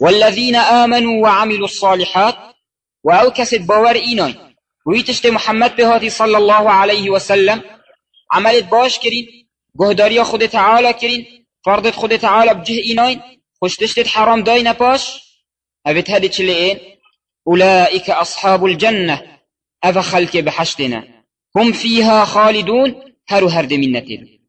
والذين آمنوا وعملوا الصالحات وأوكست باور إيناي. ويتشت محمد بهاتي صلى الله عليه وسلم. عملت باش كرين قهداريا خود تعالى كرين فرضت خود تعالى بجه إيناين خشتشت حرام داينا باش. أبت هدي تشلئين أولئك أصحاب الجنة. أفخلك خلق بحشتنا. هم فيها خالدون. هرو هرد منتين.